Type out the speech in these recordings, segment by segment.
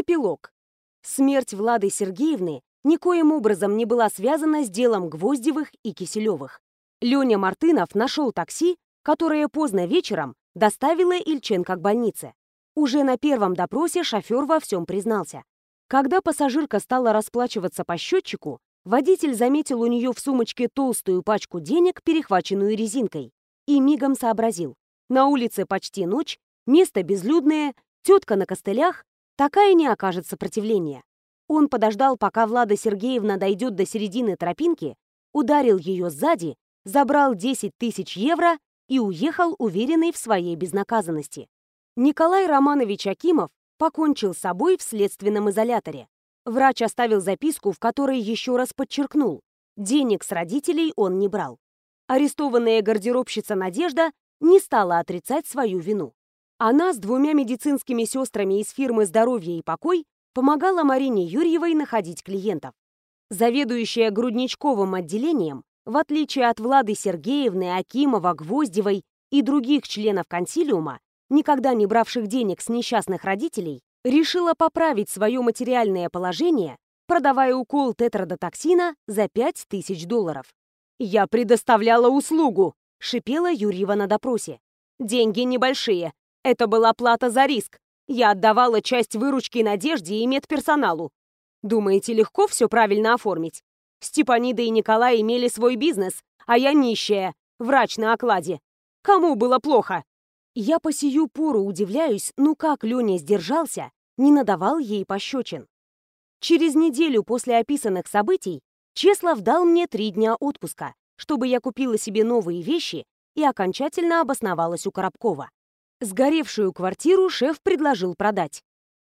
Эпилог. Смерть Влады Сергеевны никоим образом не была связана с делом Гвоздевых и Киселевых. Леня Мартынов нашел такси, которое поздно вечером доставило Ильченко к больнице. Уже на первом допросе шофер во всем признался. Когда пассажирка стала расплачиваться по счетчику, водитель заметил у нее в сумочке толстую пачку денег, перехваченную резинкой, и мигом сообразил. На улице почти ночь, место безлюдное, тетка на костылях, такая не окажет сопротивления. Он подождал, пока Влада Сергеевна дойдет до середины тропинки, ударил ее сзади, забрал 10 тысяч евро и уехал, уверенный в своей безнаказанности. Николай Романович Акимов покончил с собой в следственном изоляторе. Врач оставил записку, в которой еще раз подчеркнул, денег с родителей он не брал. Арестованная гардеробщица Надежда не стала отрицать свою вину. Она с двумя медицинскими сестрами из фирмы «Здоровье и покой» помогала Марине Юрьевой находить клиентов. Заведующая грудничковым отделением, в отличие от Влады Сергеевны, Акимова, Гвоздевой и других членов консилиума, никогда не бравших денег с несчастных родителей, решила поправить свое материальное положение, продавая укол тетрадотоксина за 5000 долларов. «Я предоставляла услугу», — шипела Юрьева на допросе. «Деньги небольшие. Это была плата за риск. Я отдавала часть выручки Надежде и медперсоналу. Думаете, легко все правильно оформить? Степанида и Николай имели свой бизнес, а я нищая, врач на окладе. Кому было плохо? Я по сию пору удивляюсь, ну как Леня сдержался, не надавал ей пощечин. Через неделю после описанных событий Чеслов дал мне три дня отпуска, чтобы я купила себе новые вещи и окончательно обосновалась у Коробкова. Сгоревшую квартиру шеф предложил продать.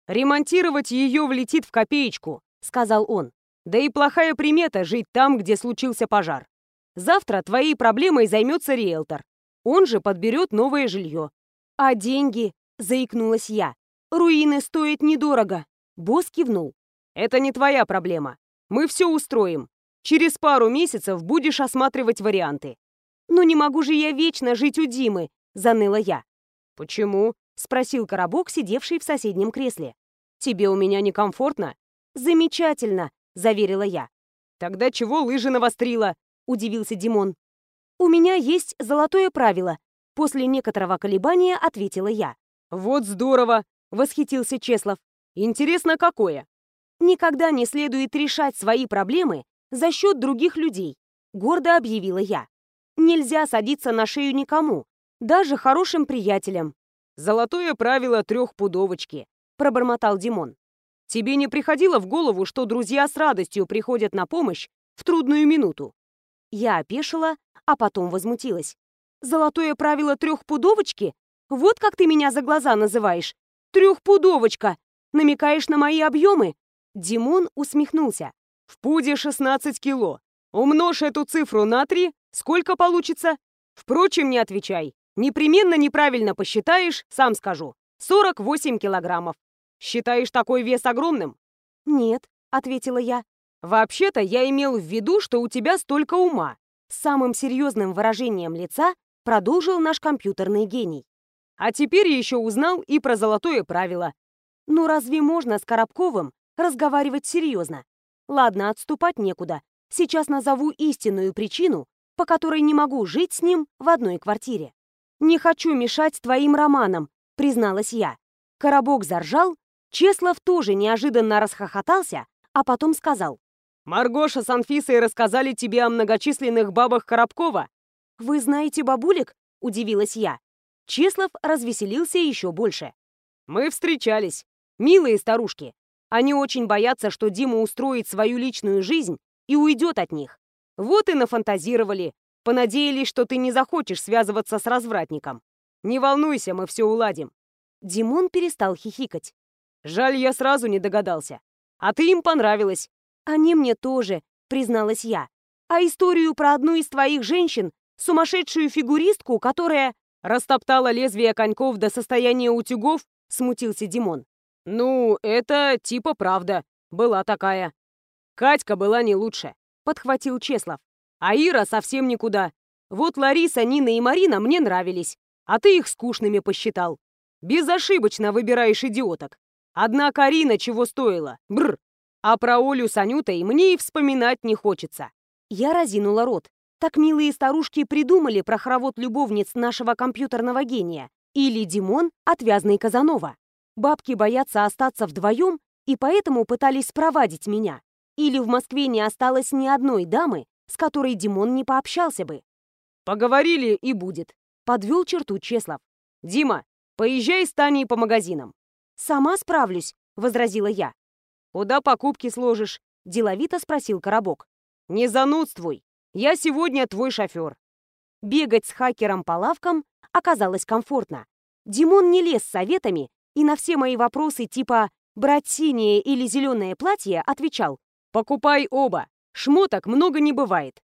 «Ремонтировать ее влетит в копеечку», — сказал он. «Да и плохая примета жить там, где случился пожар. Завтра твоей проблемой займется риэлтор. Он же подберет новое жилье. А деньги, заикнулась я. Руины стоят недорого. Босс кивнул. Это не твоя проблема. Мы все устроим. Через пару месяцев будешь осматривать варианты. Но не могу же я вечно жить у Димы, заныла я. Почему? спросил Коробок, сидевший в соседнем кресле. Тебе у меня некомфортно? Замечательно, заверила я. Тогда чего лыжи навострила? удивился Димон. «У меня есть золотое правило», — после некоторого колебания ответила я. «Вот здорово!» — восхитился Чеслов. «Интересно, какое?» «Никогда не следует решать свои проблемы за счет других людей», — гордо объявила я. «Нельзя садиться на шею никому, даже хорошим приятелям». «Золотое правило трехпудовочки», — пробормотал Димон. «Тебе не приходило в голову, что друзья с радостью приходят на помощь в трудную минуту?» Я опешила, а потом возмутилась. «Золотое правило трехпудовочки? Вот как ты меня за глаза называешь? Трехпудовочка! Намекаешь на мои объемы?» Димон усмехнулся. «В пуде 16 кило. Умножь эту цифру на 3, сколько получится? Впрочем, не отвечай. Непременно неправильно посчитаешь, сам скажу. 48 килограммов. Считаешь такой вес огромным?» «Нет», — ответила я. «Вообще-то я имел в виду, что у тебя столько ума. С самым серьезным выражением лица продолжил наш компьютерный гений. А теперь еще узнал и про золотое правило. Ну разве можно с Коробковым разговаривать серьезно? Ладно, отступать некуда. Сейчас назову истинную причину, по которой не могу жить с ним в одной квартире. «Не хочу мешать твоим романам», — призналась я. Коробок заржал, Чеслов тоже неожиданно расхохотался, а потом сказал. Маргоша с Анфисой рассказали тебе о многочисленных бабах Коробкова?» «Вы знаете бабулек?» – удивилась я. Чеслов развеселился еще больше. «Мы встречались. Милые старушки. Они очень боятся, что Дима устроит свою личную жизнь и уйдет от них. Вот и нафантазировали. Понадеялись, что ты не захочешь связываться с развратником. Не волнуйся, мы все уладим». Димон перестал хихикать. «Жаль, я сразу не догадался. А ты им понравилась. «Они мне тоже», — призналась я. «А историю про одну из твоих женщин, сумасшедшую фигуристку, которая...» «Растоптала лезвие коньков до состояния утюгов», — смутился Димон. «Ну, это типа правда. Была такая». «Катька была не лучше», — подхватил Чеслов. «А Ира совсем никуда. Вот Лариса, Нина и Марина мне нравились, а ты их скучными посчитал. Безошибочно выбираешь идиоток. Одна Карина чего стоила. Бр. А про Олю с Анютой мне и вспоминать не хочется. Я разинула рот. Так милые старушки придумали про хоровод любовниц нашего компьютерного гения. Или Димон, отвязный Казанова. Бабки боятся остаться вдвоем и поэтому пытались спровадить меня. Или в Москве не осталось ни одной дамы, с которой Димон не пообщался бы. «Поговорили и будет», — подвел черту Чеслов. «Дима, поезжай с Таней по магазинам». «Сама справлюсь», — возразила я. «Куда покупки сложишь?» — деловито спросил Коробок. «Не занудствуй. Я сегодня твой шофер». Бегать с хакером по лавкам оказалось комфортно. Димон не лез с советами и на все мои вопросы типа «брать синее или зеленое платье» отвечал «покупай оба, шмоток много не бывает».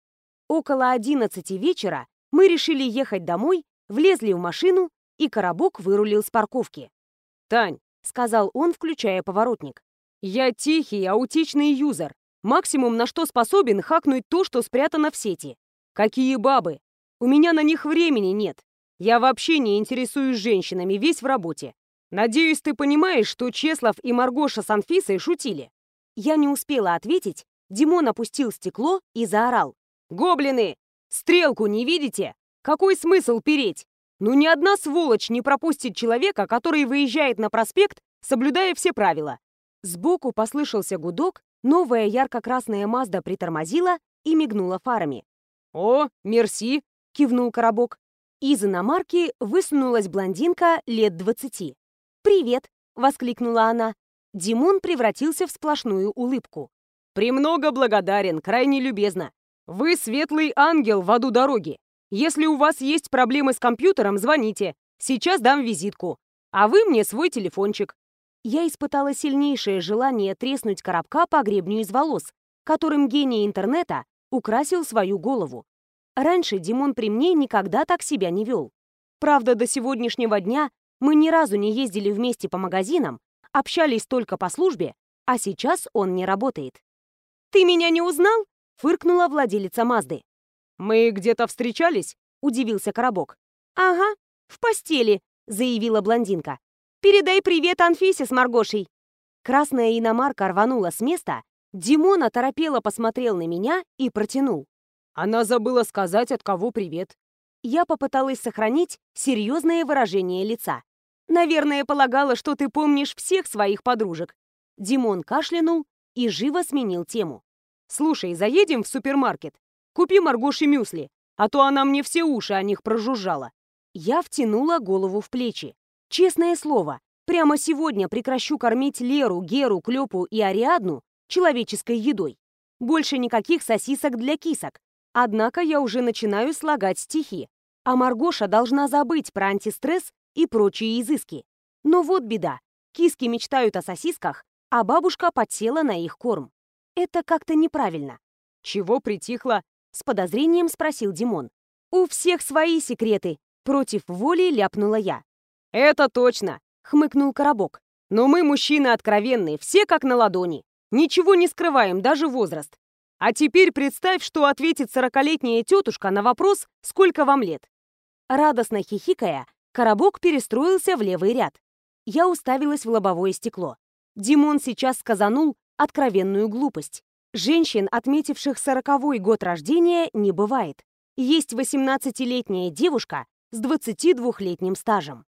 Около одиннадцати вечера мы решили ехать домой, влезли в машину, и коробок вырулил с парковки. «Тань», — сказал он, включая поворотник, «я тихий, аутичный юзер. Максимум, на что способен, хакнуть то, что спрятано в сети. Какие бабы? У меня на них времени нет. Я вообще не интересуюсь женщинами, весь в работе. Надеюсь, ты понимаешь, что Чеслов и Маргоша с Анфисой шутили. Я не успела ответить. Димон опустил стекло и заорал. «Гоблины! Стрелку не видите? Какой смысл переть? Ну ни одна сволочь не пропустит человека, который выезжает на проспект, соблюдая все правила». Сбоку послышался гудок, новая ярко-красная Мазда притормозила и мигнула фарами. «О, мерси!» — кивнул коробок. Из иномарки высунулась блондинка лет двадцати. «Привет!» — воскликнула она. Димон превратился в сплошную улыбку. «Премного благодарен, крайне любезно. Вы светлый ангел в аду дороги. Если у вас есть проблемы с компьютером, звоните. Сейчас дам визитку. А вы мне свой телефончик». Я испытала сильнейшее желание треснуть коробка по гребню из волос, которым гений интернета украсил свою голову. Раньше Димон при мне никогда так себя не вел. Правда, до сегодняшнего дня мы ни разу не ездили вместе по магазинам, общались только по службе, а сейчас он не работает. «Ты меня не узнал?» — фыркнула владелица Мазды. «Мы где-то встречались?» — удивился Коробок. «Ага, в постели», — заявила блондинка. «Передай привет Анфисе с Маргошей». Красная иномарка рванула с места, Димон оторопело посмотрел на меня и протянул. Она забыла сказать, от кого привет. Я попыталась сохранить серьезное выражение лица. «Наверное, полагала, что ты помнишь всех своих подружек». Димон кашлянул и живо сменил тему. «Слушай, заедем в супермаркет? Купи Маргоши мюсли, а то она мне все уши о них прожужжала». Я втянула голову в плечи. Честное слово, прямо сегодня прекращу кормить Леру, Геру, Клёпу и Ариадну человеческой едой. Больше никаких сосисок для кисок. Однако я уже начинаю слагать стихи, а Маргоша должна забыть про антистресс и прочие изыски. Но вот беда. Киски мечтают о сосисках, а бабушка подсела на их корм. Это как-то неправильно. «Чего притихло?» — с подозрением спросил Димон. «У всех свои секреты», — против воли ляпнула я. «Это точно», — хмыкнул Коробок. «Но мы, мужчины, откровенные, все как на ладони. Ничего не скрываем, даже возраст. А теперь представь, что ответит сорокалетняя тетушка на вопрос «Сколько вам лет?». Радостно хихикая, Коробок перестроился в левый ряд. Я уставилась в лобовое стекло. Димон сейчас сказанул откровенную глупость. Женщин, отметивших сороковой год рождения, не бывает. Есть 18-летняя девушка с 22-летним стажем.